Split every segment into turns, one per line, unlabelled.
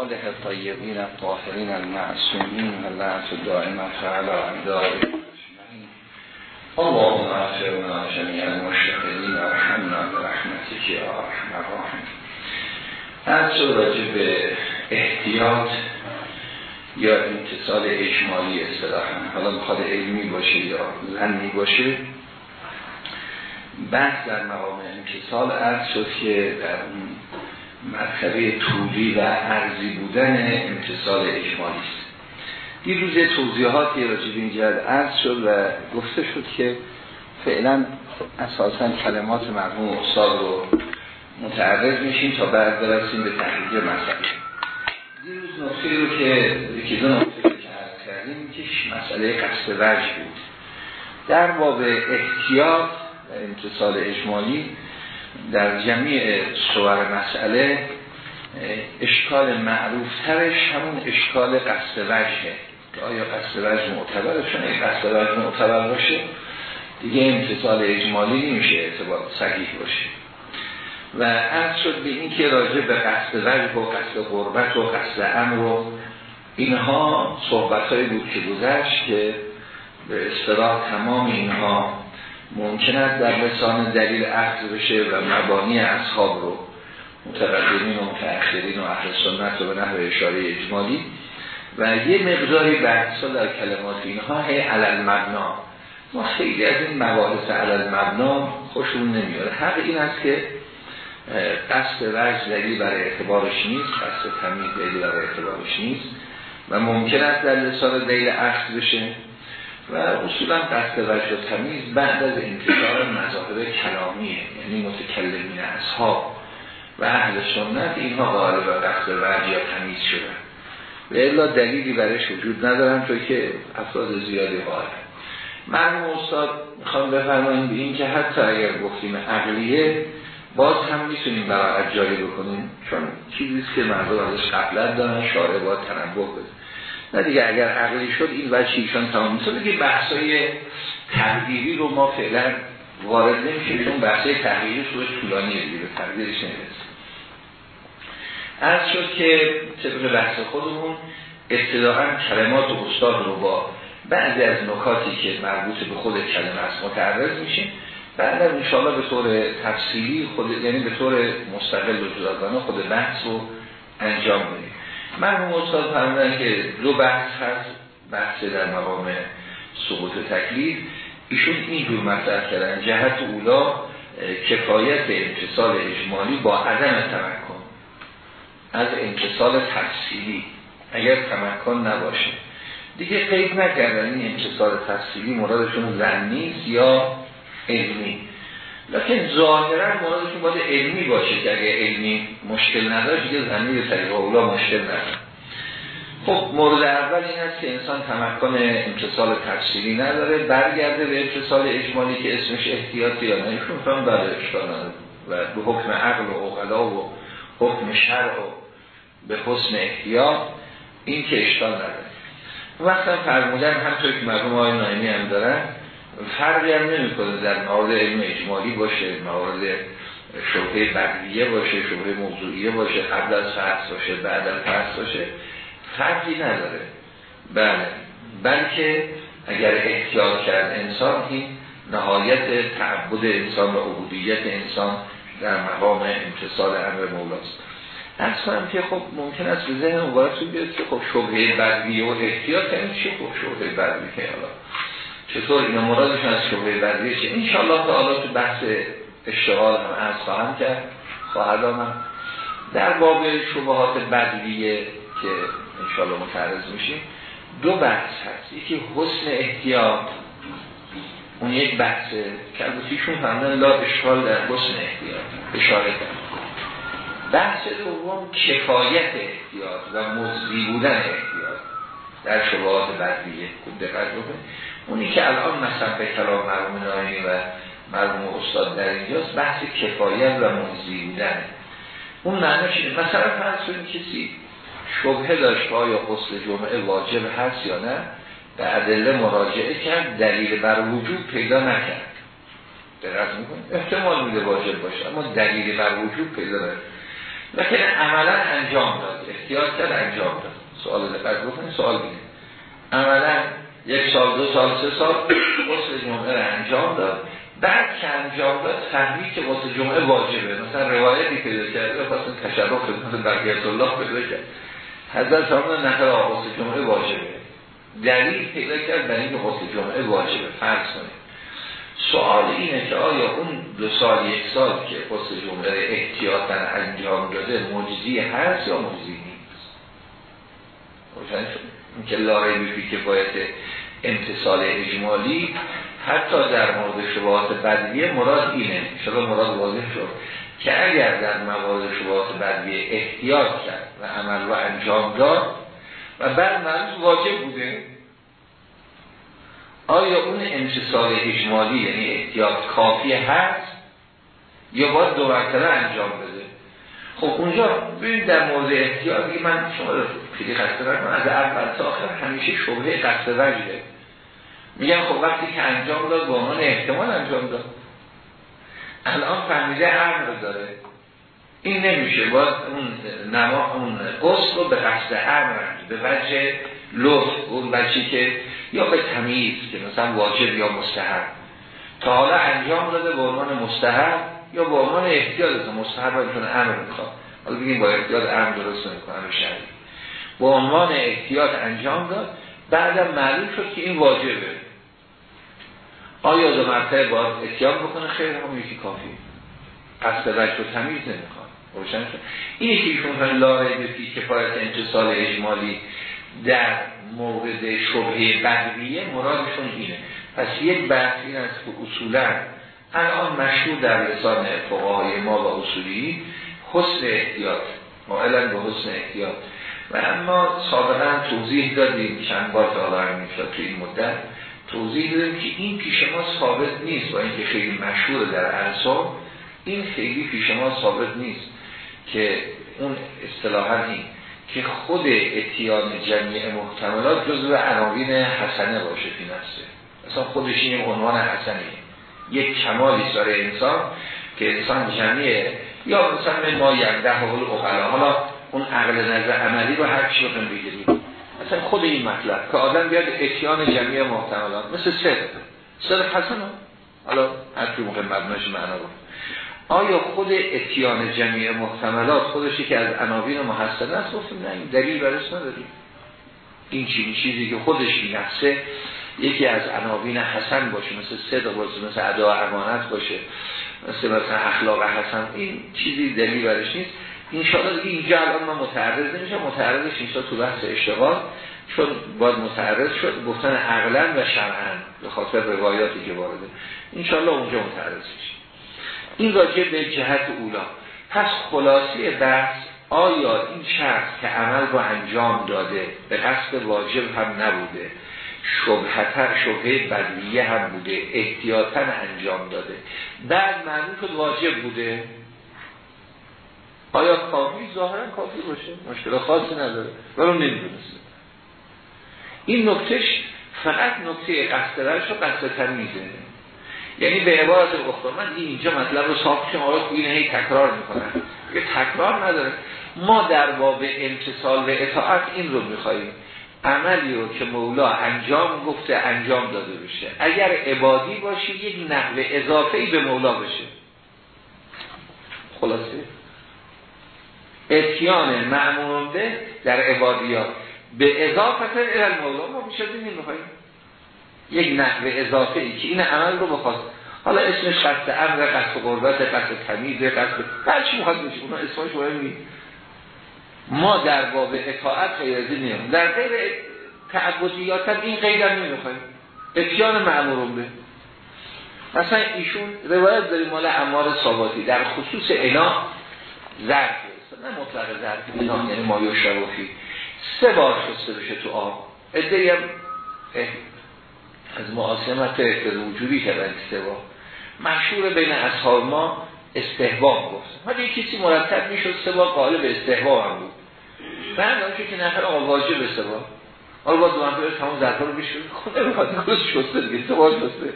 آله طیبین الطاهرین المعصومین و لعنت دائمت علی اعدائهم اللهم اغفرنا جميع المشتغلین و رحمنا برحمتك یا ارحم الراحمین. از راجع به احتیاط یا امتصال اجمالی اصطلاحا حالا می‌خواد علمی باشه یا زنی باشه بحث در مقام امتصال از شد که در مرتبه طولی و عرضی بودن امتصال اجمالی است. دیروز توضیحاتی راجع به این جهت عرض شد و گفته شد که فعلا اساسا کلمات مرحوم استاد رو متعرض میشیم تا بعد برسیم به تحلیل مسئله. دیروز نقطه رو که یکی دو که عرض کردیم که مسئله قصد وجه بود. در باب احتیاط و امتصال اجمالی در جمعی صور مسئله اشکال معروف ترش همون اشکال قصد وجهه. که آیا قصد وجه معتبره چون این قصد وجه معتبر باشه دیگه امتصال اجمالی نمیشه اعتبار صحیح باشه. و عرض شد به این که راجع به قصد وجه و قصد غربت و قصد امر و اینها صحبت هایی بود که گذشت که به اصطلاح تمام اینها ممکن است در لسان دلیل عقل بشه و مبانی اصحاب رو متقدمین و متأخرین و اهل سنت و به نحو اشاره اجمالی و یه مقداری بحثا در کلمات اینها هی علل مبنا ما خیلی از این مباحث علل مبنا خوشون نمیاره حق این است که قصد وجه دلیل برای اعتبارش نیست قصد تمیز دلیل برای اعتبارش نیست و ممکن است در لسان دلیل عقل بشه. و اصولا قصد وجه تمیز بعد از انتظار مذاهب کلامیه یعنی متکلمین اصحاب و اهل سنت اینها قائل به قصد وجه یا تمیز شدن. و الا دلیلی برش وجود ندارن چون که افراد زیادی قائل مرموم استاد می‌خوام بفرماییم به این که حتی اگر گفتیم عقلیه باز هم می‌تونیم برای جاری بکنیم چون چیزیست که مردم ازش قبلت دارن شارع باید تنبه بده. نه دیگه اگر عقلی شد این وجه ایشان تمام میشه دیگه بحثای تقدیری رو ما فعلا وارد نمیشیم. چون بحثای تقدیری شده طولانیه دیگه تقدیرش نمی‌رسه از شد که طبق بحث خودمون ابتداعا کلمات و استاد رو با بعضی از نکاتی که مربوط به خود کلمه است متعرض میشیم. بعد از انشاءالله به طور تفصیلی خود یعنی به طور مستقل و جداگانه خود بحث رو انجام بدیم مرحوم استاد فرمودن که دو بحث هست بحث در مقام سقوط تکلیف. ایشون اینجور مطرح کردن جهت اولا کفایت امتصال اجمالی با عدم تمکن. از امتصال تفصیلی. اگر تمکن نباشه. دیگه قید نکردن این امتصال تفصیلی مرادشون زنی یا علمی. لیکن ظاهرا مرادشون باید علمی باشه که اگه علمی مشکل نداره دیگه زمین طریق اولا مشکل نداره. خب مورد اول این است که انسان تمکن امتصال تفصیلی نداره برگرده به امتصال اجمالی که اسمش احتیاطی یا نه. ایشون فهم برای و به حکم عقل و اقلا و حکم شرع و به حسن احتیاط این که اشکال نداره. وقتا فرمودن همطور که مرحوم آقای نایمی هم دارن فرقی هم نمی کنه در موارد علم اجمالی باشه موارد شبه بدیه باشه شبه موضوعیه باشه قبل از فرس باشه بعد از فرس باشه فرقی نداره. بله. بلکه اگر احتیاط کرد انسان این نهایت تعبد انسان و عبودیت انسان در مقام امتصال امر مولاست. از کنم که خب ممکن است به ذهن مبارکتون بیاد که خب شبه بدیه و احتیاط یعنی چی؟ خب شبه بدیه که حالا چطور اینا مرادشون از شبه بدیه چه انشاءالله تعالی تو بحث اشتغال هم از خواهم کرد. خواهد آمد. در باب شبهات بدیه که انشاءالله متعرض میشیم دو بحث هست. یکی حسن احتیاط. اون یک بحثه که البتیشون فهمدن لا اشغال در حسن احتیاط. اشاره کرد. بحث دوم کفایت احتیاط و مزدی بودن احتیاط. در شبهات بدیه خوب دقت بکنید. اونی که الان مثلا به کلام مرحوم نایمی و مرحوم استاد در اینجاست بحث کفایت و مزدی بودن. اون معنی چیه مثلا فرض کنید کسی شبهه داشت آیا غسل جمعه واجب هست یا نه به ادله مراجعه کرد دلیل بر وجود پیدا نکرد. دقت می‌کنید؟ احتمال میده واجب باشه اما دلیل بر وجود پیدا نکرد. لیکن عملا انجام داد. احتیاط کرد انجام داد. سوال دقت بکنید سوال بینه عملا یک سال دو سال سه سال غسل جمعه رو انجام داد. بعد که انجام داد فهمید که غسل جمعه واجبه. مثلا روایتی پیدا کرده پس تشرف خدمت بقیت الله پیدا کرد. حضرت فرمودن نقل غسل جمعه واجبه. دلیل پیدا کرد برای اینکه غسل جمعه واجبه. فرض کنید. سوال اینه که آیا اون دو سال یک سال که غسل جمعه احتیاطا انجام داده موجزی هست یا موجزی نیست؟ روشن شد؟ که لاره بیفی که باید امتصال اجمالی حتی در مورد شبهات بدویه مراد اینه شما مراد واضح شد که اگر در موارد شبهات بدویه احتیاط کرد و عمل و انجام داد و بعد مرز واجب بوده آیا اون امتصال اجمالی یعنی احتیاط کافی هست یا باید دو انجام بده؟ خب اونجا ببینید در مورد احتیاط من شما خیلی خسته از اول تا آخر همیشه شبهه قصد وجده میگن خب وقتی که انجام داد با عنوان احتمال انجام داد. الان فهمیده امر داره. این نمیشه. باید اون نما اون قصد رو به قصد امر به وجه لطف اون بچی که یا به تمیز که مثلا واجب یا مستحب. تا حالا انجام داده به عنوان مستحب یا به عنوان احتیاط مستحب رو چون امر می‌خواد. حالا بگیم با احتیاط امر درست نمی‌کنه شهری به عنوان احتیاط انجام داد بعدم معلوم شد که این واجبه. آیا دو مرتبه باید اتیام بکنه؟ خیر هم یکی کافی قصد وجه و تمیز نمی‌خواد. روشن شد. اینی که ایشون لاره بفی کفایت انتصال اجمالی در مورد شبه بدویه مرادشون اینه. پس یک بحث این که اصولا الان مشهور در لسان فقهای ما و اصولی حسن احتیاط. مائلا به حسن احتیاط. و اما سابقا توضیح دادیم چند بار تا می‌شد تو این مدت. توضیح دادیم که این پیش ما ثابت نیست با اینکه خیلی مشهور در انصاب این خیلی پیش ما ثابت نیست که اون اصطلاحا این که خود اتیان جمعی محتملات جزو عناوین حسنه باشه فی نفسه. اصلا خودش این عنوان حسنه یک کمالی داره انسان که انسان جمعیه. یا مثلا ما ینده حول حالا اون عقل نظر عملی رو هر چی بخوایم بگیریم مثلا خود این مطلب که آدم بیاد اتیان جمعی محتملات مثل صدق صدق حسن حالا هر چی موقع مبناش معنا رو. آیا خود اتیان جمعی محتملات خودشی که از عناوین محسنه است؟ گفتیم نه این دلیل برش نداریم. این چیزی چیزی که خودش نفسه یکی از عناوین حسن باشه مثل صدق باشه مثل ادا امانت باشه مثل مثلا اخلاق حسن این چیزی دلیل برش نیست. انشاءالله دیگه اینجا الان ما متعرض نمیشه متعرضش اینجا تو بحث اشتغال چون باید متعرض شد گفتن عقلا و شرعا به خاطر روایاتی که وارده. انشاءالله اونجا متعرض میشه این راجع به جهت اولا. پس خلاصی بحث آیا این شخص که عمل رو انجام داده به قصد واجب هم نبوده شبهتر شبه بدویه هم بوده احتیاطا انجام داده. بعد معلوم شد واجب بوده. آیا کافی؟ ظاهرا کافی باشه مشکل خاصی نداره ولی نمی‌دونسته. این نکتهش فقط نکته قصد و قصد تمیزه یعنی به عبارت اخرى من اینجا مطلب رو صاف کنم آقای این هی تکرار می‌کنن یه تکرار نداره. ما در باب امتصال و اطاعت این رو میخواییم. عملی رو که مولا انجام گفته انجام داده بشه. اگر عبادی باشه یک نحو اضافه ای به مولا بشه. خلاصه؟ اتیان معمول به در عبادیات. به اضافه الى مولا ما بیشتر نمیخواییم یک نحو اضافه ای که این عمل رو بخواست. حالا اسمش قصد امر قصد قربت قصد تمیز قصد هر چی بشه. اونا اسمش مهم ما در باب اطاعت غیر نیم در غیر تعبدیات هم این غیر هم نمی‌خوایم. اتیان معمورون به. مثلا ایشون روایت داریم مال امار ثاباتی در خصوص انا ظرف نه مطلق ظرف اینا یعنی مایو شرافی. سه بار شسته بشه تو آب. ادهی هم از معاصمت وجودی کردن سه بار. مشهور بین اصحاب ما استحباب گفت. حالا یک کسی مرتب می‌شد سه بار قالب استحباب هم بود. بعد آنچه که نفر آقا واجب سه بار. حالا با دو منطقه تمام ظرفا رو بشه خود نمی‌خواد گوز شسته دیگه سه بار شسته.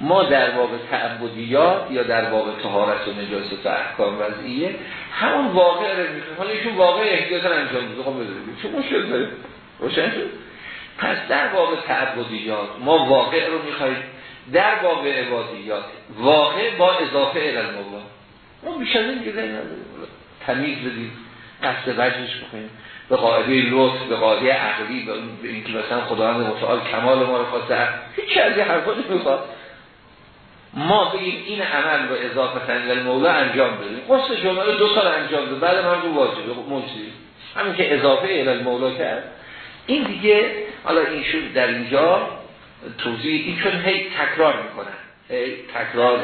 ما در واقع تعبدیات یا در واقع طهارت و نجاست و احکام وضعیه همون واقع رو می‌کنیم حالا ایشون واقع احتیاطا انجام میده. خب بذارید چون مشکل داره؟ روشن شد؟ پس در واقع تعبدیات ما واقع رو می‌خوایم در واقع عبادیات واقع با اضافه المولا ما بیش از این تمیز بدیم قصد وجهش بکنیم. به قاعده لطف به قاعده عقلی به اینکه مثلا خداوند متعال کمال ما رو خواسته. هیچ از این حرفا نمی‌خواد. ما بگیم این عمل به اضافه تنگل مولا انجام بدیم. قصد جمعه دو سال انجام بده بعد من رو واجبه. موجودی همین که اضافه الال مولا کرد. این دیگه حالا این شد در اینجا. توضیح این چون هی تکرار می‌کنن هی تکرار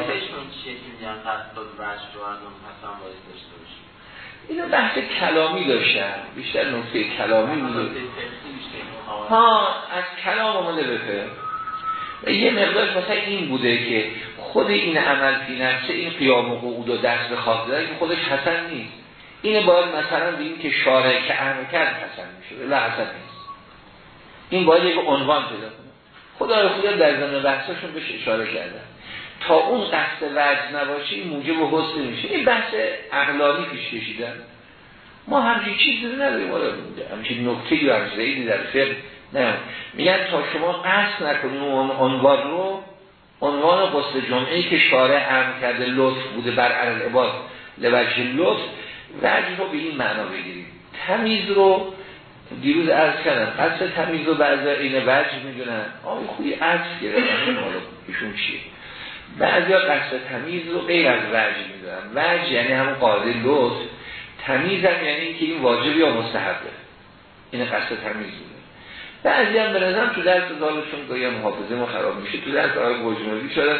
اینو بحث کلامی داشتن بیشتر نکته کلامی بود ها از کلام آمده بفهم. و یه مقدارش مثلا این بوده که خود این عمل فی نفسه این قیام و قعود و دست به خواهد که خودش حسن نیست. اینه باید مثلا بگیم که شارع که امر کرد حسن میشه. لا حسن نیست. این باید یک عنوان پیدا کنه. خدا خدا در زمین بحثاشون بهش اشاره کردن تا اون قصد وجه نباشه این موجب حسن میشه. این بحث اقلانی پیش کشیدن ما همچین چیزی نداریم. همچین نکته یا همچین در فقه نه. میگن تا شما قصد نکنیم اون عنوان رو عنوان قصد جمعه که شارع امر کرده لطف بوده بر عباد لوجه لطف وجه رو به این معنا بگیریم. تمیز رو دیروز عرض کردم قصد تمیز رو بعضی این وجه می‌دونن. آقای خوی عرض گرفتن ایشون چیه؟ بعضی ها قصد تمیز رو غیر از وجه می‌دونن. وجه یعنی همون قاعده لطف. تمیز هم یعنی که این واجب یا مستحبه این قصد تمیز بوده. بعضی هم به تو درس دالشون گاهی محافظه ما خراب میشه. تو درس آقای گوجمولی شده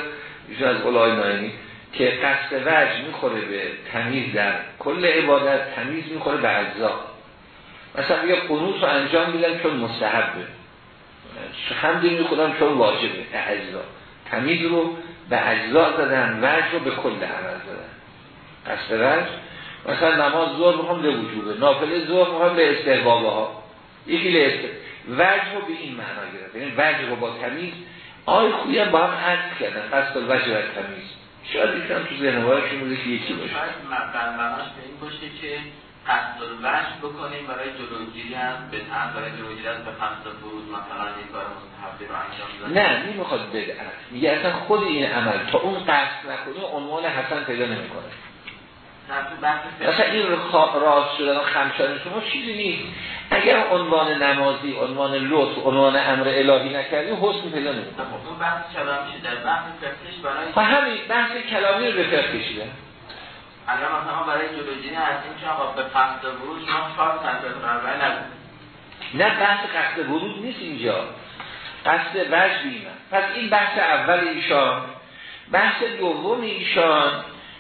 ایشون از قول آقای که قصد وجه می‌خوره به تمیز در کل عبادت تمیز می‌خوره به اجزا. مثلا یه قنوت رو انجام میدن چون مستحبه همدین می‌خورم چون واجبه اجزا تمیز رو به اجزا زدن وجه رو به کل عمل زدن قصد وجه مثلا نماز ظهر می‌خوام به وجوبه نافله ظهر می‌خوام به استحبابه ها یکی لسته وجه رو به این معنا گرفت یعنی وجه رو با تمیز آی خویی هم با هم عرض کردن قصد وجه و تمیز شاید ایشان تو ذهن که یکی باشه
معناش به این باشه که قصد وجه بکنیم برای جلوگیری هم به برای جلوگیری از به خمس فرود مثلا یک کار مستحبی رو انجام
نه نمی‌خواد بدعت میگه اصلا خود این عمل تا اون قصد نکنی عنوان حسن پیدا نمی‌کنه. مثلا این راست شدن و خمشان شما چیزی نیست. اگر عنوان نمازی عنوان لطف عنوان امر الهی نکردی حسن پیدا نمی‌کنه.
خب، اون بحث کلامی در بحث فقهش برای
همین بحث کلامی رو به فقه کشیدن.
اگر مثلا برای جلوگیری از این آقا به قصد ورود ما چهار سنت نبود.
نه بحث قصد ورود نیست اینجا. قصد وجه بیمن پس این بحث اول ایشان بحث دوم ایشان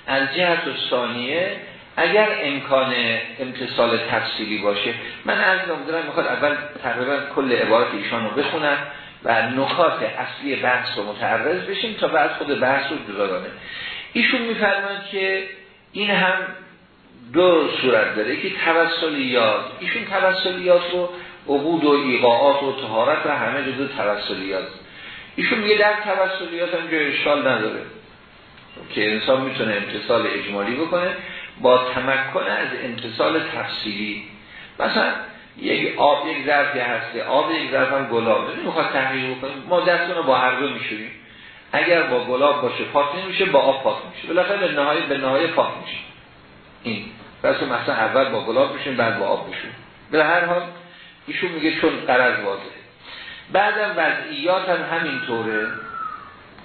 از جهت و ثانیه اگر امکان امتصال تفصیلی باشه من از دارم می‌خواد اول تقریبا کل عبارت ایشان رو بخونم و نکات اصلی بحث رو متعرض بشیم تا بعد خود بحث رو جداگانه ایشون میفرمایند که این هم دو صورت داره. که توسلیات ایشون توسلیات رو عبود و ایقاعات و تهارت و همه جزو توسلیات ایشون میگه در توسلیات هم جای اشکال نداره. که انسان می‌تونه امتصال اجمالی بکنه با تمکن از امتصال تفصیلی. مثلا یک آب یک ظرفی هسته آب یک ظرف هم گلاب. نمی‌خواد تحقیق بکنه ما دستون رو با هر دو میشوریم. اگر با گلاب باشه پاک نمیشه با آب پاک میشه. بالاخره به نهایت به نهایت پاک میشه. این. پس مثلا اول با گلاب میشیم بعد با آب میشیم به هر حال ایشون میگه چون قرض واضحه. بعدم وضعیات هم همینطوره.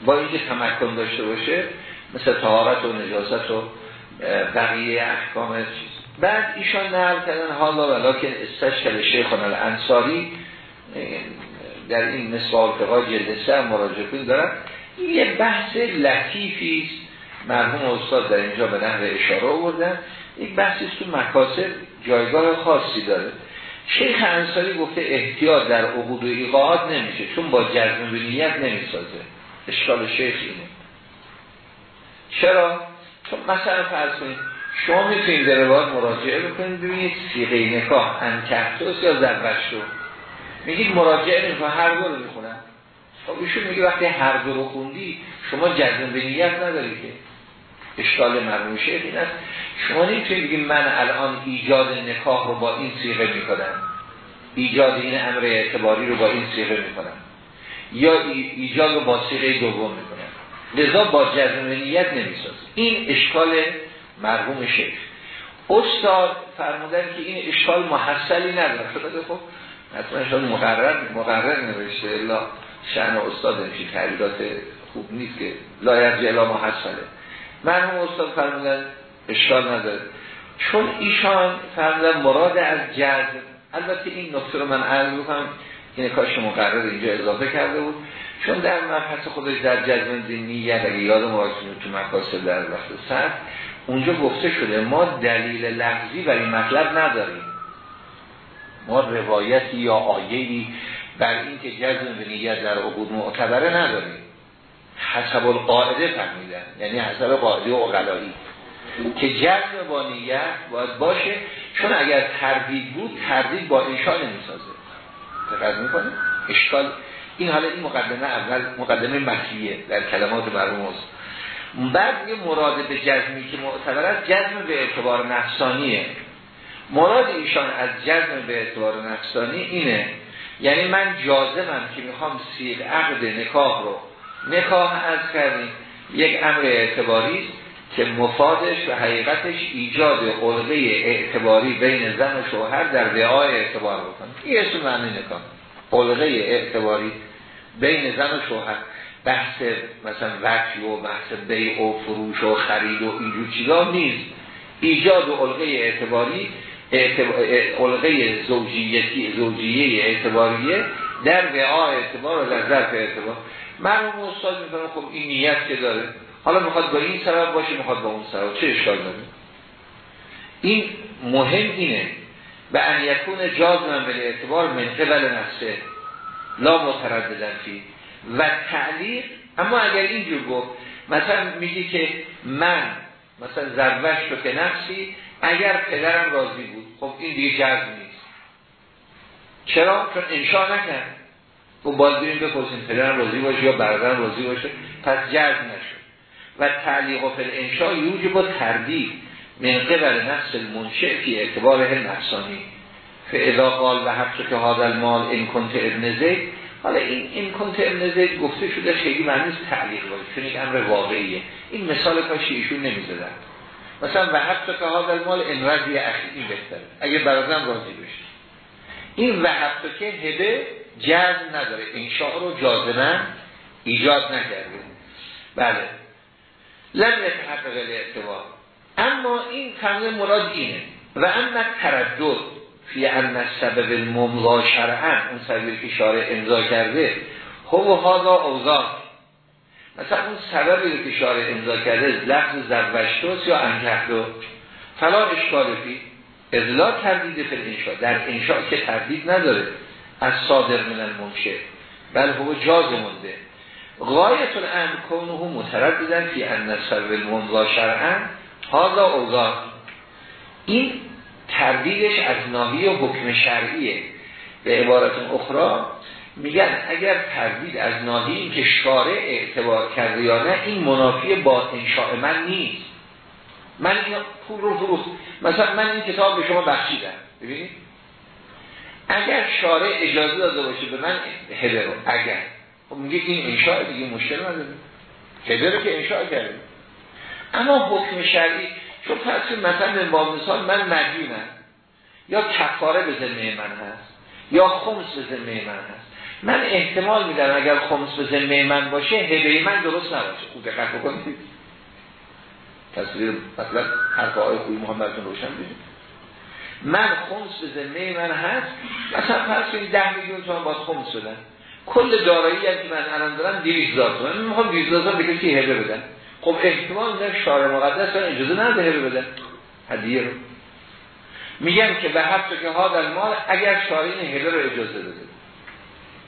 با اینکه تمکن داشته باشه مثل طهارت و نجاست و بقیه احکام چیز. بعد ایشان نقل کردن حالا که استشکل شیخان الانصاری در این مثال فقای جلد سه مراجعه کنید دارن. این یه بحث لطیفی است. مرحوم استاد در اینجا به نحو اشاره آوردن. یک بحثی است که مکاسب جایگاه خاصی داره. شیخ انصاری گفته احتیاط در عقود و ایقاعات نمیشه چون با جزم به نیت نمی‌سازه. اشکال شیخ اینه. چرا؟ چون مثلا فرض کنید شما می‌تونید در روایت مراجعه بکنید ببینید سیغه نکاح انکهتوس یا زربشتو. میگید مراجعه نمی‌کنه هر دو رو می‌خونن. خب ایشون میگه وقتی هر دو رو خوندی شما جزم به نیت نداری که اشکال مرموم شیخ این است شما نمی‌تونید بگید من الان ایجاد نکاح رو با این سیغه می‌کنم ایجاد این امر اعتباری رو با این سیغه می‌کنم یا ایجاد رو با سیغه دوم می‌کنم لذا با جزم نیت نمیساز این اشکال مرحوم شیخ استاد فرمودن که این اشکال محصلی نداره خب حتما اشکال مقرر مقرر نوشته الا شأن استاد نمیشه تعلیدات خوب نیست که لایت جلا محصله مرحوم استاد فرمودن اشکال نداره. چون ایشان فرمودن مراد از جزم البته این نکته رو من عرض بکنم این کاش مقرر اینجا اضافه کرده بود. چون در مبحث خودش در جزم نیت اگه یاد ما تو مقاصد در وقت سر اونجا گفته شده ما دلیل لفظی برای مطلب نداریم. ما روایتی یا آیهی بر این که جزم به نیت در عقود معتبره نداریم. حسب القاعده فهمیدن. یعنی حسب قاعده اقلایی. که جزم با نیت باید باشه چون اگر تردید بود تردید با انشاء نمی‌سازه. دقت می‌کنه اشکال. این حالا این مقدمه اول مقدمه مخیه در کلمات است بعد یه مراد به جزمی که معتبر است جزم به اعتبار نفسانیه. مراد ایشان از جزم به اعتبار نفسانی اینه یعنی من جازمم که می‌خوام سیغ عقد نکاح رو نکاح از کردیم. یک امر اعتباری که مفادش و حقیقتش ایجاد قلقه اعتباری بین زن و شوهر در وعای اعتبار بکنه. این اسم معنی نکاح قلقه اعتباری بین زن و شوهر. بحث مثلا وقتی و بحث بیع و فروش و خرید و اینجور چیزا نیست. ایجاد و قلقه اعتباری قلقه زوجیتی زوجیه اعتباریه در وعا اعتبار و در ظرف اعتبار. اون استاد می‌کنم خب این نیت که داره. حالا می‌خواد با این سبب باشه می‌خواد با اون سبب. چه اشکال داره؟ این مهم اینه. به ان یکون جاز من به اعتبار من قبل نفسه. لا مترددن فی. و تعلیق اما اگر اینجور گفت مثلا میگی که من مثلا زروش تو که نفسی اگر پدرم راضی بود خب این دیگه جذب نیست. چرا؟ چون انشاء نکرد. و باید بریم بپرسیم پدرم راضی باشه یا برادرم راضی باشه. پس جذب نشد. و تعلیق و فل انشاء یوجب با تردید. من قبل نفس المنشع فی اعتبار نفسانی فاذا قال و حبسو که هذا المال این کنت ابن زید. حالا این این کنت ابن زید گفته شده خیلی معنیست تعلیق باشه. چون یک امر واقعیه. این مثال کاشی ایشون نمی‌زدن. مثلا و حتی که ها مال این رضی اخیری بهتره. اگه برادرم راضی بشه. این و حتی که هده جزم نداره. انشاء رو جازمن ایجاد نکرده. بله. لم یتحقق اعتبار اما این تمام مراد اینه. و اما تردد فی ان سبب المملا شرعن اون سببی که شارع امضا کرده هو هادا اوزار مثلا اون سببی که شارع امضا کرده لفظ زوجتوس یا انکهدو فلا اشکال فی. ازلا تردید فی انشاء در انشاء که تردید نداره. از صادر من المنشه بل هو جاز مونده غایت الامر کونه مترددن فی ان سبب المملا شرعن هادا اوزار این تردیدش از ناحیه حکم شرعیه. به عبارت اخرى میگن اگر تردید از ناحیه این که شارع اعتبار کرده یا نه این منافی با انشاء من نیست. من این پول رو فروخت مثلا من این کتاب به شما بخشیدم. ببینید؟ اگر شارع اجازه داده باشه به من هده رو. اگر. خب میگه این انشاء دیگه مشکل نداره. هده رو که انشاء کرده. اما حکم شرعی چون فرض مثلا با مثال من مدیونم یا کفاره به ذمه من هست یا خمس به ذمه من هست. من احتمال میدم اگر خمس به ذمه من باشه هبه من درست نباشه. خوب دقت بکنید. تصویر مثلا حرف آقای خوبی محمدتون روشن بشه من خمس به ذمه من هست؟ مثلا فرض کنید 10 میلیون تومان باز خمس بدن کل دارایی که من الان دارم 200 هزار تومان. من می‌خوام 200 هزار به کسی هبه بدن خب احتمال میدن شارع مقدس اجازه نده هبه بدن. هدیه رو. میگن که به حتی که ها در مال اگر شارع این هبه رو اجازه بده.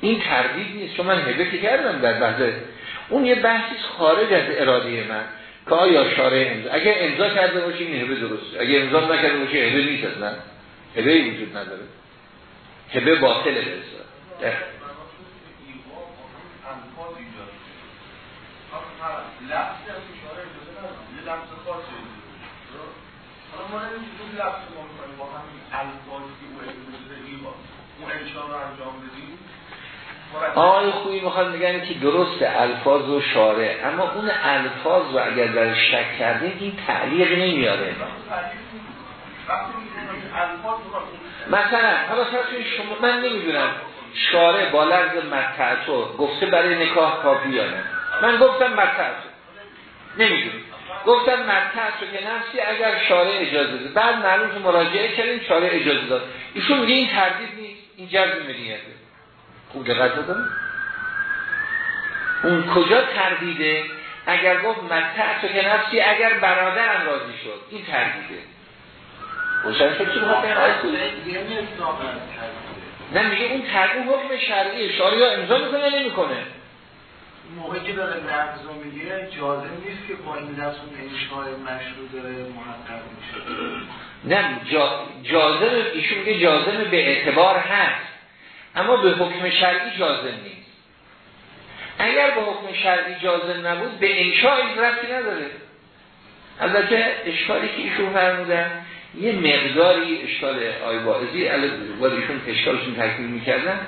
این تردید نیست چون من هبه که کردم در بحثه اون یه بحثی خارج از اراده من که آیا شارع امضا اگر امضا کرده باشه این هبه درسته. اگر امضا نکرده باشه هبه نیست اصلا هبه وجود نداره. هبه
خاصی حالا ما
آقای خوبی می‌خواد بگن که درست الفاظ و شاره اما اون الفاظ رو اگر در شک کردیم این تعلیق نمیاره. مثلا حالا شما من نمی‌دونم شاره با لرز متعتو گفته برای نکاح کافی یا من گفتم متعتو نمی‌دونم. گفتم متعتو که نفسی اگر شاره اجازه داد. بعد معلوم مراجعه کردیم شاره اجازه داد. ایشون میگه این تردید نیست این جذب ملیته. خوب دقت اون کجا تردیده؟ اگر گفت متعتو که نفسی اگر برادرم راضی شد این تردیده. روشن شد چی بخواد نه میگه اون تردید حکم شرعی شاری ها امضا می‌کنه نمی‌کنه.
موقعی که داره نقض رو میگه جازم نیست که با این دست اون انشاء مشروع داره محقق میشه.
نه جا جازم ایشون میگه جازم به اعتبار هست. اما به حکم شرعی جازم نیست. اگر به حکم شرعی جازم نبود به انشاء رفتی نداره. البته اشکالی که ایشون فرمودن یه مقداری اشکال آی باعثی ولی ایشون اشکالشون تکمیل می‌کردن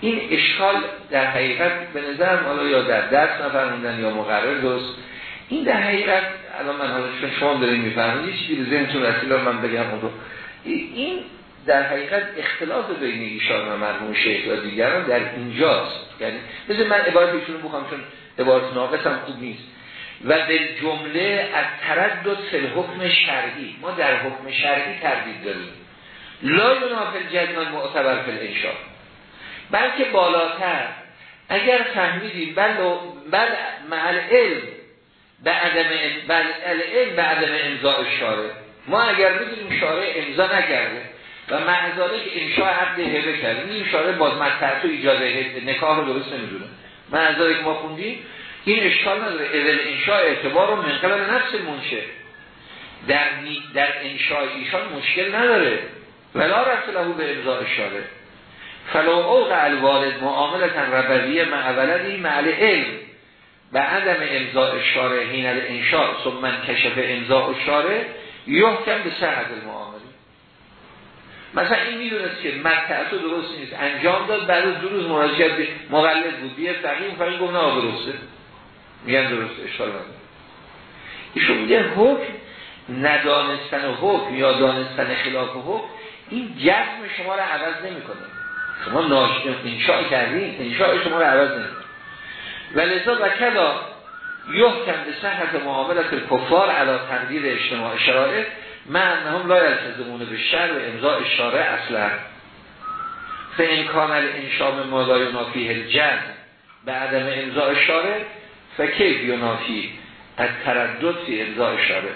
این اشکال در حقیقت به نظرم حالا یا در درس نفرموندن یا مقرر درست. این در حقیقت الان من حالا شما داریم میفرمون یه چیزی به ذهنتون رسیل من بگم اون رو. این در حقیقت اختلاف بین ایشان و مرحوم شیخ و دیگران در اینجاست. یعنی مثل من عبارت ایشون رو بخوام چون عبارت ناقص هم خوب نیست. و به جمله از تردد فل حکم شرعی. ما در حکم شرعی تردید داریم. لا ینافل جدنان معتبر فل انشاء بلکه بالاتر اگر فهمیدیم بل, بل محل علم به عدم بل علم به عدم امضاء شاره ما اگر بگیریم شاره امضا نکرده و معذاره که انشاء عقد هبه کرده این شاره باز مطرح تو ایجاده نکاح رو درست نمی‌دونه. معذاره که ما خوندیم این اشکال نداره. اول انشاء اعتبار رو منقبل نفس منشه. در, در انشاء ایشان مشکل نداره. ولا رفت لهو به امضاء شاره فلو اوق الوالد معاملتن ربویه مع ولدی معل علم به عدم امضاء شاره هین الانشاء ثم کشف امضاء شاره یحکم به صحت المعامله. مثلا این می‌دونست که مقطعتو درست نیست. انجام داد بعد دو روز مراجعه به مقلد بود. بیه فقیم فقیم گفت نه درسته. میگن درسته. اشکال نداره. ایشون میگه حکم ندانستن حکم یا دانستن خلاف حکم این جسم شما رو عوض نمی‌کنه. شما ناش انشاء کردین انشاء شما رو عوض نمی‌کنه. ولذا و کلا یحکم به صحت معاملت کفار علا تقدیر اجتماع شرائع من هم لا یلتزمونه به شر و امضاء اشاره اصلا. فان کان الانشاء ما لا ینافیه الجد به عدم امضاء اشاره فکیف ینافی؟ از تردد فی امضاء اشاره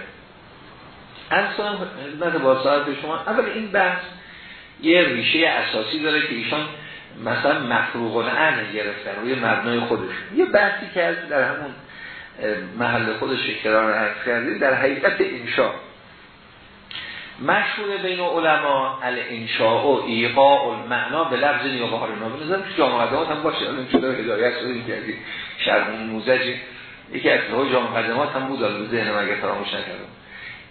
اصلا خدمت با صاحب شما. اول این بحث یه ریشه اساسی داره که ایشان مثلا مفروغ عن گرفتن روی مبنای خودش. یه بحثی که در همون محل خودش کران عرض کردیم در حقیقت انشاء. مشهور بین علما الانشاء و ایقاء المعنا به لفظ نیوبار به نظرم که جامعه قدمات هم باشه. الان شده هدایت شده کردی شرح موزج یکی از جامعه قدمات هم بود. از ذهن اگر فراموش نکردم.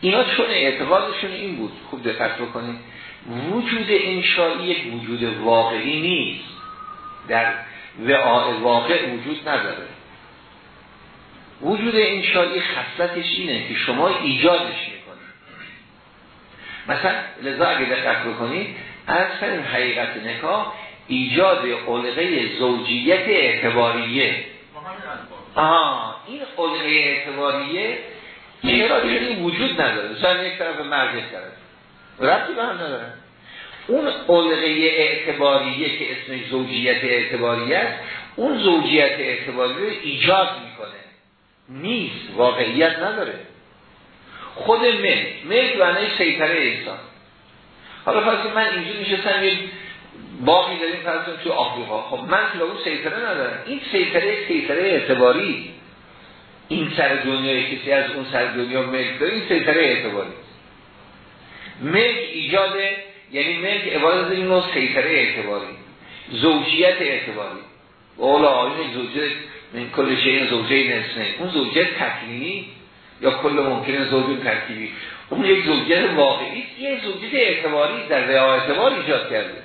اینا چون اعتقادشون این بود. خوب دقت بکنید. وجود انشایی یک وجود واقعی نیست. در واقع وجود نداره. وجود انشایی خصلتش اینه که شما ایجادش مثلا لذا اگه دقت بکنید از این حقیقت نکاح ایجاد علقه زوجیت اعتباریه. آه این علقه اعتباریه چرا این وجود نداره؟ مثلا یک طرف مرد یک طرف ربطی به هم نداره. اون علقه اعتباریه که اسمش زوجیت اعتباریه است اون زوجیت اعتباریه ایجاد می‌کنه. نیست واقعیت نداره. خود ملک ملک معنی سیطره انسان. حالا فرض من اینجور نشستم یه باقی داریم فرض تو آفریقا. خب من تو اون سیطره ندارم. این سیطره سیطره اعتباری. این سر دنیای کسی از اون سر دنیا ملک داره این سیطره اعتباری. ملک ایجاد یعنی ملک عبارت این نوع سیطره اعتباری. زوجیت اعتباری. اولا آین زوجیت این کل شیء زوجه نسنه اون زوجه تکلیمی یا کل ممکنه زوجه تکلیمی اون یک زوجه واقعی یه زوجیت اعتباری در رعا اعتبار ایجاد کرده.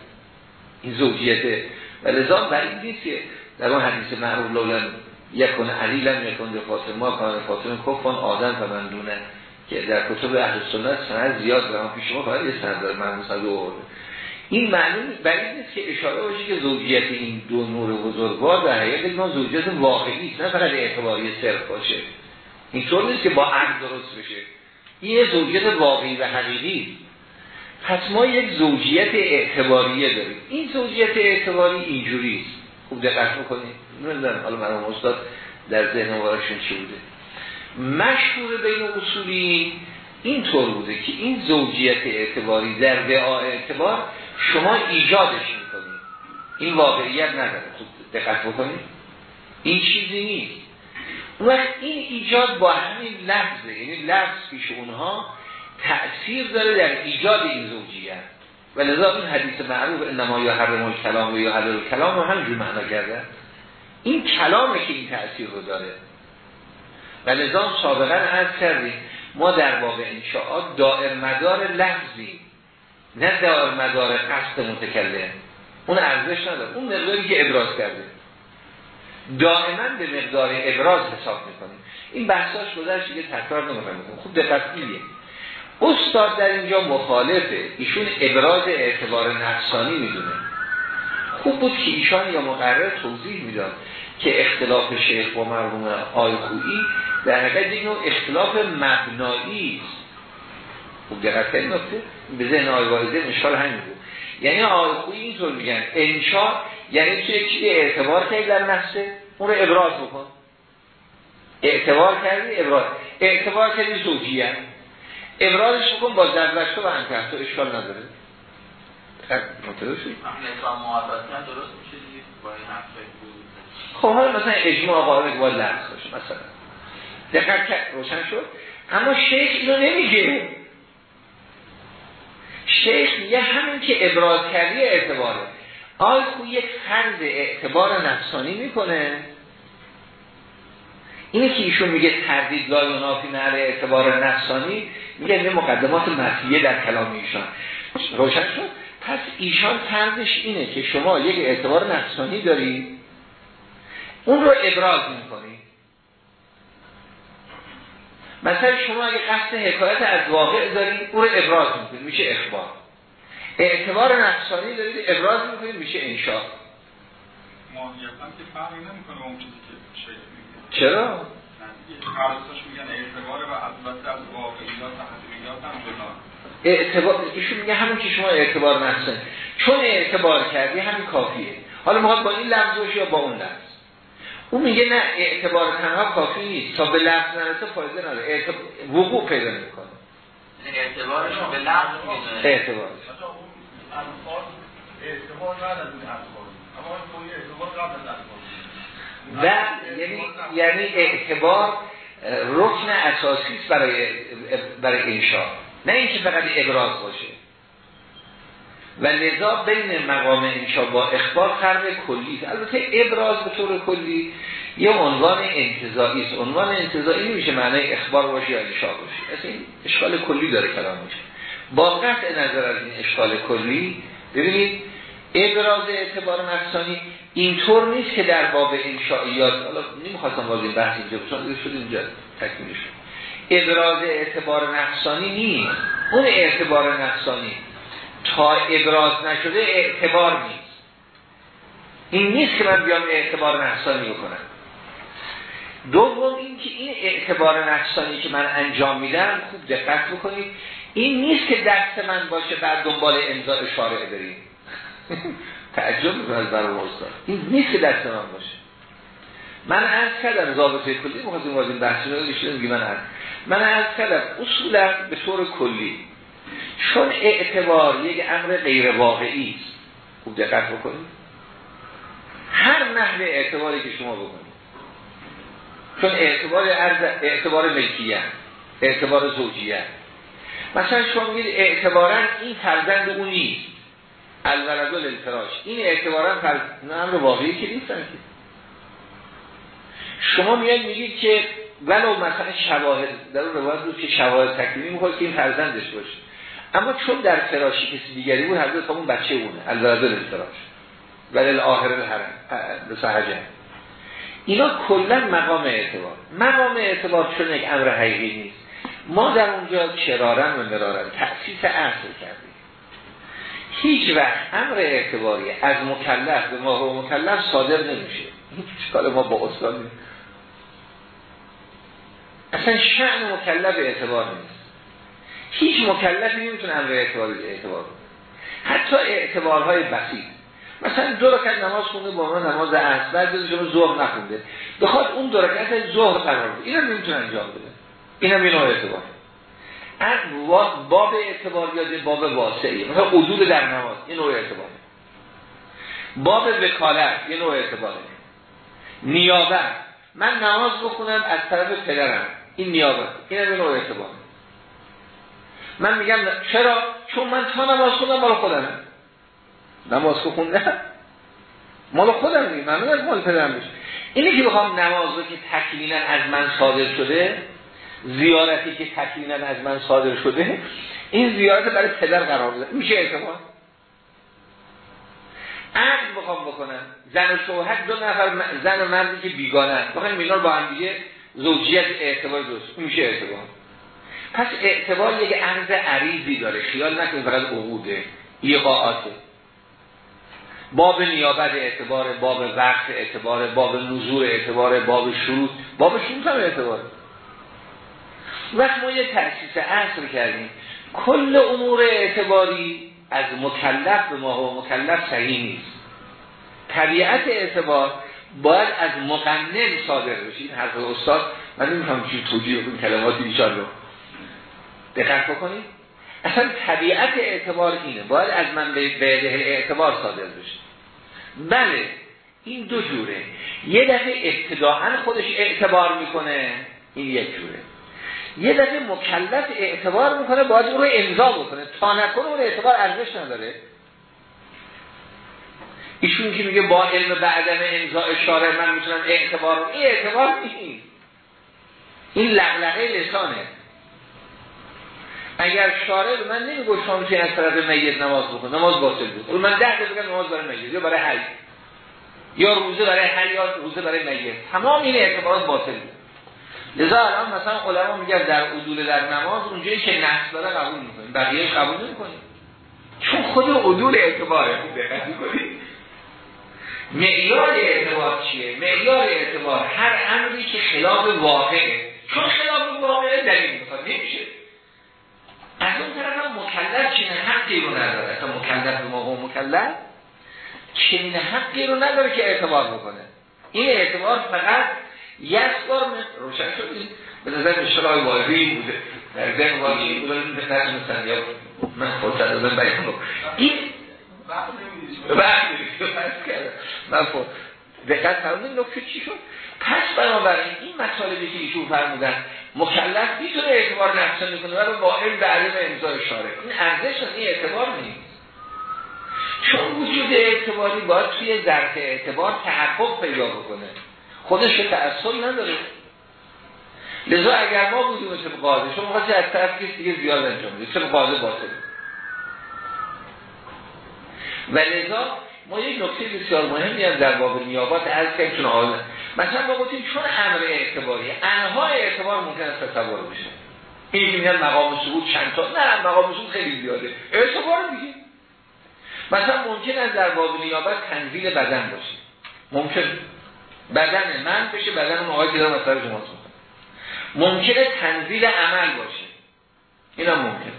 این زوجیت و لذا برای نیست که در اون حدیث معروف لولن یکون علی لم یکن به فاطمه کان فاطمه کفان آدم و مندونه که در کتب اهل سنت سند زیاد دارم پیش ما فقط یه سند داره دو این معلوم برای نیست که اشاره باشه که زوجیت این دو نور بزرگوار در حقیقت ما زوجیت واقعی نه فقط اعتباری صرف باشه. اینطور نیست که با عقل درست بشه. این زوجیت واقعی و حقیقی. پس ما یک زوجیت اعتباریه داریم. این زوجیت اعتباری اینجوری است. خوب دقت می‌کنید نمی‌دونم حالا من استاد در ذهن وارشون چی بوده. مشهور بین اصولی این طور بوده که این زوجیت اعتباری در دعا اعتبار شما ایجادش می‌کنید. این واقعیت نداره. خوب دقت بکنید. این چیزی نیست. وقت این ایجاد با همین لفظه یعنی لفظ پیش اونها تأثیر داره در ایجاد این زوجیت. و لذا این حدیث معروف انما یا حرم کلام و یا حلال کلام رو همینجور معنا کرده. این کلامه که این تأثیر رو داره. و لذا سابقا عرض کردیم ما در باب انشاءات دائر مدار لفظی نه دائر مدار قصد متکلم. اون ارزش نداره. اون مقداری که ابراز کرده. دائما به مقدار ابراز حساب می‌کنیم. این بحثاش گذشت دیگه تکرار نمی‌کنم. خوب دقت استاد در اینجا مخالفه. ایشون ابراز اعتبار نفسانی می‌دونه. خوب بود که ایشان یا مقرر توضیح می‌داد که اختلاف شیخ با مرحوم آی خویی در حقیقت یک اختلاف مبنایی است. خوب دقت کنید نکته؟ به ذهن آی واحده اشکال همین بود. یعنی آی خویی اینطور میگن. انشا یعنی تو یک چیزی اعتبار کردی در نفسه اون رو ابراز بکن. اعتبار کردی ابراز. اعتبار کردی زوجیه. ابرازش بکن با زربشته و انکه تو اشکال نداره.
خب با این
خب حالا مثلا اجماع که باید لحظ باشه مثلا. دقیق کرد روشن شد؟ اما شیخ اینو نمیگه. شیخ میگه همین که ابراز کردی اعتباره. آی خو یک فرض اعتبار نفسانی می‌کنه. اینه که ایشون میگه تردید لا ینافی نهر اعتبار نفسانی میگه این مقدمات مطیه در کلام ایشان. روشن شد؟ پس ایشان تردش اینه که شما یک اعتبار نفسانی دارید اون رو ابراز می‌کنی. مثلا شما اگه قصد حکایت از واقع دارید اون رو ابراز می‌کنید میشه اخبار. اعتبار نفسانی دارید ابراز می‌کنید میشه انشاء.
ماهیتا که فرقی نمی‌کنه اون چیزی که میگه.
چرا؟
اعتبار و البته از واقعیات و حقیقیات هم جدا.
اعتبار ایشون میگه همون که شما اعتبار نفسه چون اعتبار کردی همین کافیه. حالا ما با این لفظ یا با اون لفظ؟ اون میگه نه اعتبار تنها کافی نیست. تا به لفظ نرسه فایده نداره. اعتبار... وقوع پیدا می‌کنه.
اعتبارش به لفظ می‌دونه
اعتبارش و یعنی یعنی اعتبار رکن اساسی است برای برای انشاء. نه اینکه فقط ابراز باشه. و لذا بین مقام انشاء با اخبار فرق کلی است. البته ابراز به طور کلی یه عنوان انتظایی است. عنوان انتظایی نمیشه معنی اخبار باشه یا انشاء باشه. اصلا این اشکال کلی داره کلام میشه. با قطع نظر از این اشکال کلی ببینید ابراز اعتبار نفسانی اینطور نیست که در باب انشائیات حالا نمی‌خواستم واضح بحث اینجا چون شد اینجا تکمیل شد. ابراز اعتبار نفسانی نیست. اون اعتبار نفسانی تا ابراز نشده اعتبار نیست. این نیست که من بیام اعتبار نفسانی بکنم. دوم این که این اعتبار نفسانی که من انجام میدم خوب دقت بکنید. این نیست که دست من باشه بعد دنبال امضا شارع بریم. تعجب می‌کنه از برای استاد. این نیست که دست من باشه. من عرض کردم ضابطه کلی مخواستیم واضح بحثی رو میگه من عرض. من عرض کردم اصولا به طور کلی چون اعتبار یک امر غیر واقعی است. خوب دقت بکنید. هر نحوه اعتباری که شما بکنید. چون اعتبار اعتبار ملکیت اعتبار زوجیت. مثلا شما میگید اعتبارا این فرزند اون نیست. الولد الفراش این اعتبارا فرزند امر واقعی که نیستن شما میاد میگید که ولو مثلا شواهد در اون روایت بود که شواهد تکلیمی می‌خواد که این فرزندش باشه. اما چون در فراشی کسی دیگری بود حضرت اون بچه اونه. الزرزل فراش ولی الاخر الحرم به اینا کلا مقام اعتبار. مقام اعتبار چون یک امر حقیقی نیست. ما در اونجا چرارن و مرارن تأسیس اصل کردیم. هیچ وقت امر اعتباری از مکلف به ما و مکلف صادر نمیشه. این ما با اصلا اصلا شعن مکلف اعتبار نیست. هیچ مکلفی نمی‌تونه امر اعتباری اعتبار حتی اعتبارهای بسیط. مثلا دو رکعت نماز خونده با ما نماز عصر بعد شما ظهر نخونده. بخواد اون دو رکعت ظهر قرار بده. اینا نمی‌تونه انجام بده اینم یه نوع اعتبار. باب اعتبار یاد باب واسعی مثلا حضور در نماز یه نوع اعتبار. باب وکالت یه نوع اعتباره. نیابت. من نماز بخونم از طرف پدرم. این نیابت. این یه نوع اعتبار. من میگم چرا؟ چون من تا نماز خوندم مال خودم نماز خوندم مال خودم دیگه من از مال پدرم بشه اینی که بخوام نماز رو که تکلینا از من صادر شده زیارتی که تکلینا از من صادر شده این زیارت برای پدر قرار بده میشه اعتماد؟ عقل بخوام بکنم. زن و شوهر دو نفر زن و مردی که بیگانه بخوایم اینا با هم دیگه زوجیت اعتبار درست میشه اعتبار. پس اعتبار یک عرض عریضی داره. خیال نکنید فقط عقوده. ایقاعاته. باب نیابت اعتبار باب وقت اعتبار باب نزور اعتبار باب شروط. باب شروط هم اعتبار وقت ما یه تأسیس اصل کردیم. کل امور اعتباری از مکلف به ما و مکلف صحیح نیست. طبیعت اعتبار باید از مقنن صادر بشید حرف استاد من نمی‌خوام چی توجیه کنیم کلماتی ایشان رو. دقت بکنید. اصلا طبیعت اعتبار اینه. باید از من به اعتبار صادر بشه. بله این دو جوره. یه دفعه ابتداعا خودش اعتبار می‌کنه این یک جوره. یه دفعه مکلف اعتبار می‌کنه باید اون رو امضا بکنه. تا نکنه اون اعتبار ارزش نداره. ایشون که میگه با علم بعدم امضا اشاره من می‌تونم اعتبار این اعتبار نیست. این لغلقه لسانه. اگر شارع من نمیگو شما که از طرف میت نماز بکن نماز باطل بود. من ده بگم نماز برای میت یا برای حی یا روزه برای حی یا روزه برای میت. تمام این اعتبارات باطل بود. لذا الان مثلا علما میگن در عدول در نماز اونجایی که نص داره قبول می‌کنیم. بقیه قبول نمی‌کنیم. چون خود عدول اعتباره. معیار اعتبار چیه؟ معیار اعتبار هر امری که خلاف واقعه. چون خلاف واقعه دلیل می‌خواد نمیشه. از اون طرف هم مکلف چین حقی رو نداره. اصلا مکلف به موقع مکلف. چین حقی رو نداره که اعتبار بکنه. این اعتبار فقط یک بار روشن شدید به نظر اشتراع واضحی بوده. در ذهن واقعی بوده نتونستن یا من خود دادن بیان این من خود دقت فرمودین نکته چی شد؟ پس بنابراین این مطالبی که ایشون فرمودن مکلف می‌تونه اعتبار نفسه می‌کنه ولی واقعی به علم امضای شاره این ارزش این اعتبار نیست. چون وجود اعتباری باید توی ظرف اعتبار تحقق پیدا بکنه. خودش تأصل نداره. لذا اگر ما بودیم مثل قاضی شما خواهی از طرف کسی دیگه زیاد انجام بودیم چه قاضی باطل. و لذا ما یک نکته بسیار مهمی هم در باب نیابات از که چون آقای مثلا ما گفتیم چون امر اعتباری انها اعتبار ممکن است تصور بشه. این که میگن مقام سعود چند تا نه مقام سعود خیلی زیاده. اعتبار میگه مثلا ممکن است در باب نیابت تنزیل بدن باشه. ممکن. بدن من بشه بدن اون آقای که دارم مثلا شما ممکنه تنزیل عمل باشه. این هم ممکن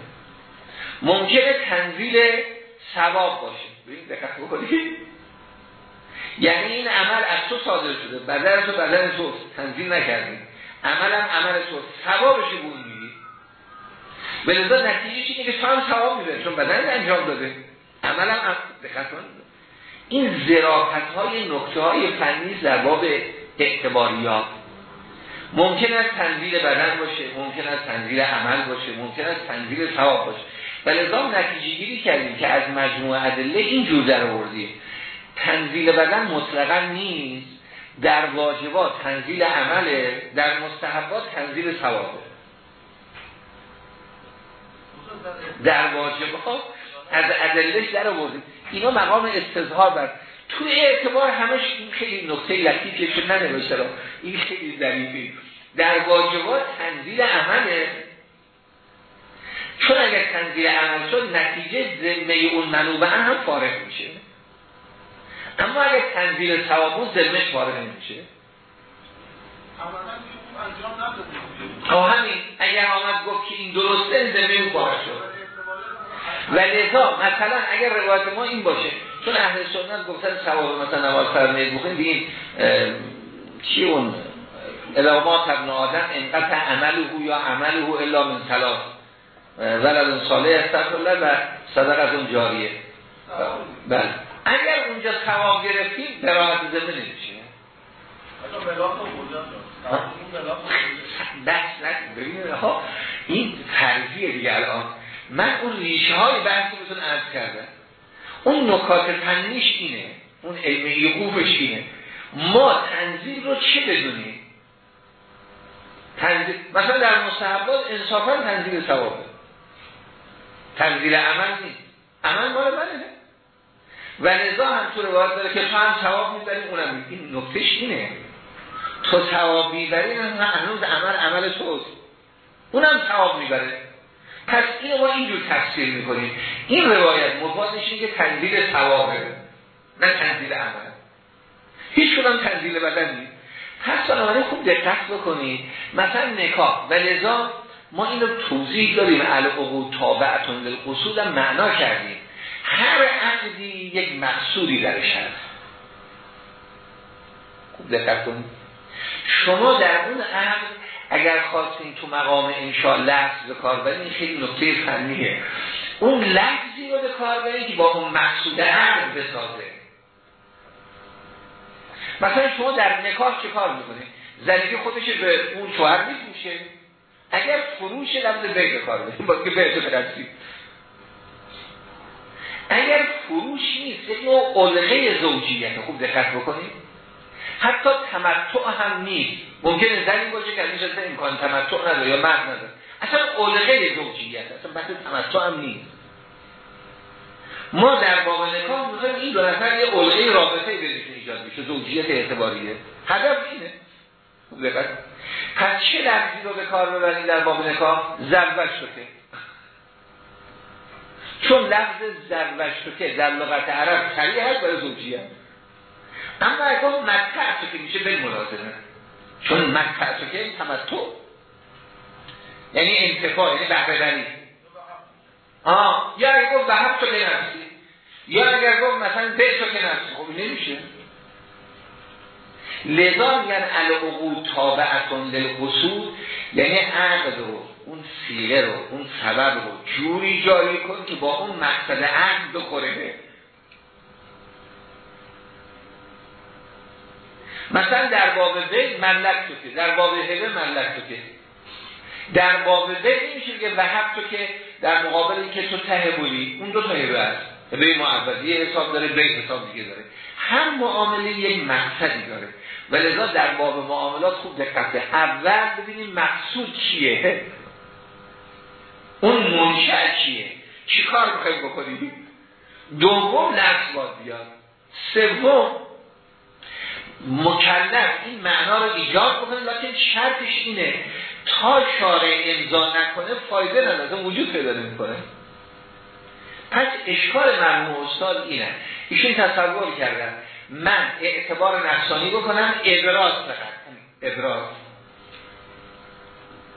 ممکنه تنزیل ثواب باشه. ببین دقت بکنید یعنی این عمل از تو صادر شده. بدن تو بدن تو تنظیم نکردی. عملم عمل تو ثوابش بود میگی به نتیجه اینه که تو هم ثواب میده. چون بدن انجام داده. عملم دقت این ذرافت های نکته های فنی در باب اعتباریات. ممکن است تنزیل بدن باشه ممکن است تنزیل عمل باشه ممکن است تنزیل ثواب باشه. و لذا نتیجه گیری کردیم که از مجموع ادله این جور در آوردیم تنزیل بدن مطلقا نیست در واجبات تنزیل عمله در مستحبات تنزیل ثوابه در واجبات از ادلش در آوردیم اینا مقام استظهار بر. تو اعتبار همش این خیلی نقطه لطیفه که ننوشته را این خیلی ظریفی در واجبات تنزیل عمله. چون اگر تنزیل عمل شد نتیجه ذمه اون منوبه هم فارغ میشه. اما اگر تنزیل ثواب بود ذمه فارغ نمیشه. تا همین. اگر آمد گفت که این درسته ذمه اون فارغ شد. و لذا مثلا اگر روایت ما این باشه چون اهل سنت گفتن ثواب مثلا نماز فرمید بخین بگیم چی اون؟ علامات ابن آدم انقطع عمله یا عمله الا من ثلاث ولد صالح استغفر و صدق از اون جاریه. بله. اگر اونجا ثواب گرفتیم براحت زمین نمیشه بحث نکن ببینید این فرضیه دیگه الان. من اون ریشه های بحث بهتون عرض کردم. اون نکات فنیش اینه. اون علم یقوفش اینه. ما تنظیم رو چه بدونیم؟ تنزیل مثلا در مستحبات انصافا تنزیل ثوابه. تنزیل عمل نیست. عمل مال منه. و نزا هم تو داره که تو هم ثواب می‌بریم اونم این نکتش اینه. تو ثواب می‌بری هنوز عمل عمل توست. اونم ثواب می‌بره. پس این ما اینجور تفسیر می‌کنیم این روایت مفادش که تنزیل ثوابه نه تنزیل عمل. هیچ کدام تنزیل بدن نیست. پس بنابراین خوب دقت بکنید. مثلا نکاح. و لذا ما این رو توضیح داریم العقود تابعتون للقصود هم معنا کردیم. هر عقدی یک مقصودی درش هست. خوب دقت کنید. شما در اون عقد اگر خواستین تو مقام انشاء لفظ به کار برین این خیلی نکته فنیه. اون لفظی رو به کار برین که با اون مقصود عقد بسازه. مثلا شما در نکاح چه کار زنی که خودش به اون شوهر میشه اگر فروش لفظ بیت کار برید با که بیت برسید اگر فروش نیست یک نوع علقه زوجیت. خوب دقت بکنید حتی تمتع هم نیست. ممکنه زنی باشه که ازش اصلا امکان تمتع نداره یا مرد نداره. اصلا علقه زوجیت اصلا بحث تمتع هم نیست. ما در باب نکاح می‌خوایم این دو نفر یه علقه رابطه بینشون ایجاد میشه زوجیت اعتباریه. هدف اینه. دقت پس چه لفظی رو به کار ببرید در باب نکاح زربش شده چون لفظ زربش شده در لغت عرب سریع هست برای زوجیت اما اگر مدفع که میشه به ملازمه. چون مدفع که این تمتع. یعنی انتفاع یعنی بهره آه یا اگر گفت وحب شده نفسی یا اگر گفت مثلا به که نفسی خب نمیشه. لذا میگن العقود تابعتون للقصود یعنی عقد رو اون سیره رو اون سبب رو جوری جاری کن که با اون مقصد عقد بخوره. مثلا در باب بید ملک تو که در باب هبه ملک تو که. در باب این میشه که وحب تو که در مقابل این که تو ته بودی اون دو تا هبه هست. هبه حساب داره بید حساب دیگه داره. هر معامله یک مقصدی داره. و لذا در باب معاملات خوب دقت اول ببینیم مقصود چیه؟ اون منشأ چیه؟ چی کار می‌خوایم بکنیم دوم نفس باید بیاد. سوم مکلف. این معنا رو ایجاد بکنه لیکن شرطش اینه تا شارع امضا نکنه فایده نداره وجود پیدا نمی‌کنه. پس اشکال مرموم استاد اینه. ایشون تصور کردن. من اعتبار نفسانی بکنم ابراز فقط ابراز.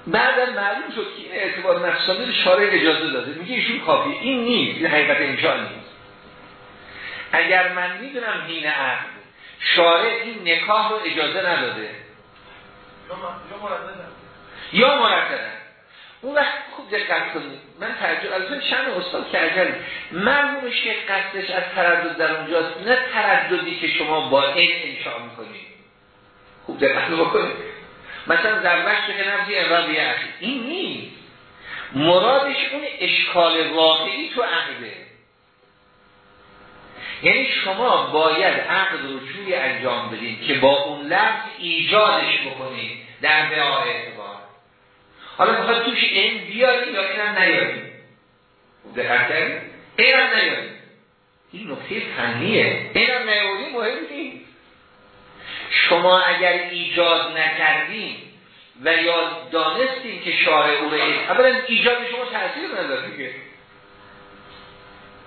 بعد معلوم شد که این اعتبار نفسانی رو شارع اجازه داده. میگه ایشون کافی این نیست. این حقیقت انشان نیست. اگر من می‌دونم هین عقد شارع این نکاح رو اجازه نداده. یا مرددن اون وقت خوب دقت کنید. من ترجمه از چند استاد کردن مرمومش که قصدش از تردد در اونجاست نه ترددی که شما با این انشاء می‌کنید. خوب دقت بکنید. مثلا ضربش که نفسی اقرار این نیست. مرادش اون اشکال واقعی تو عقده یعنی شما باید عقد رو جوری انجام بدید که با اون لفظ ایجادش بکنید در معار اعتبار. حالا می‌خواد توش این بیاری یا اینم نیاری دقت کردید اینم نیاری این نکته فنیه. اینم نیاری مهم شما اگر ایجاد نکردین و یا دانستین که شارع او اولا ایجاد شما تاثیر نداره دیگه.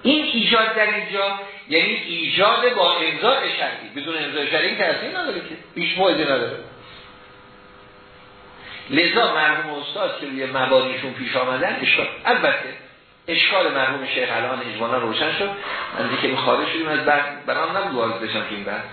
این ایجاد در اینجا یعنی ایجاد با امضاء شرعی. بدون امضاء شرعی تاثیر نداره که. هیچ موعده نداره. لذا مرحوم استاد که روی مبانیشون پیش آمدن اشکال البته اشکال مرحوم شیخ الان اجمالا روشن شد. من دیگه خارج شدیم از برام نبود وارد بشم تو این بعد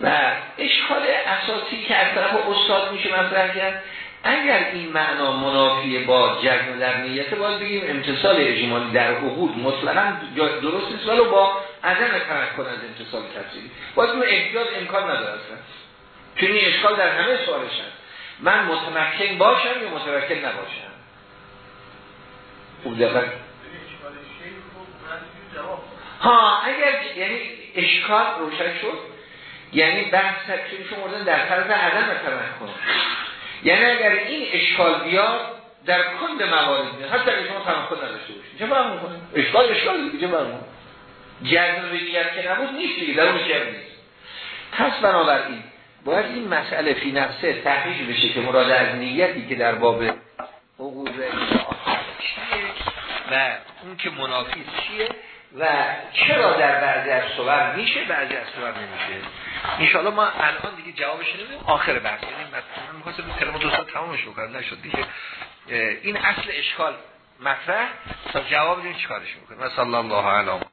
و اشکال اساسی که از طرف استاد میشه مطرح کرد اگر این معنا منافی با جزم در نیت باید بگیم امتصال اجمالی در عهود مطلقا درست نیست ولو با عدم تمکن از امتصال تفسیری. باید اون احتیاط امکان نداره چون این اشکال در همه سوالش هست. من متمکن باشم یا متمکن نباشم؟ خوب دقیق ها اگر یعنی اشکال روشن شد. یعنی بحث چون شما در طرز عدم تمکن یعنی اگر این اشکال بیاد در کل موارد میاد حتی اگه شما تمکن نداشته باشید. چه فرق می‌کنه؟ اشکال اشکال دیگه چه فرق جزم نیت که نبود نیست دیگه در اون شر نیست. پس بنابراین باید این مسئله فی نفسه تحقیق بشه که مراد از نیتی که در باب حقوق چیه و اون که منافی چیه؟ و چرا در بعضی از صور میشه بعضی از صور نمیشه؟ انشاءالله ما الان دیگه جوابش نمیدیم آخر بحث. یعنی من می‌خواستم کلمه دو ساعت تمامش بکنم نشد دیگه. این اصل اشکال مطرح تا جواب بدیم چیکارش می‌کنه صلی الله علیه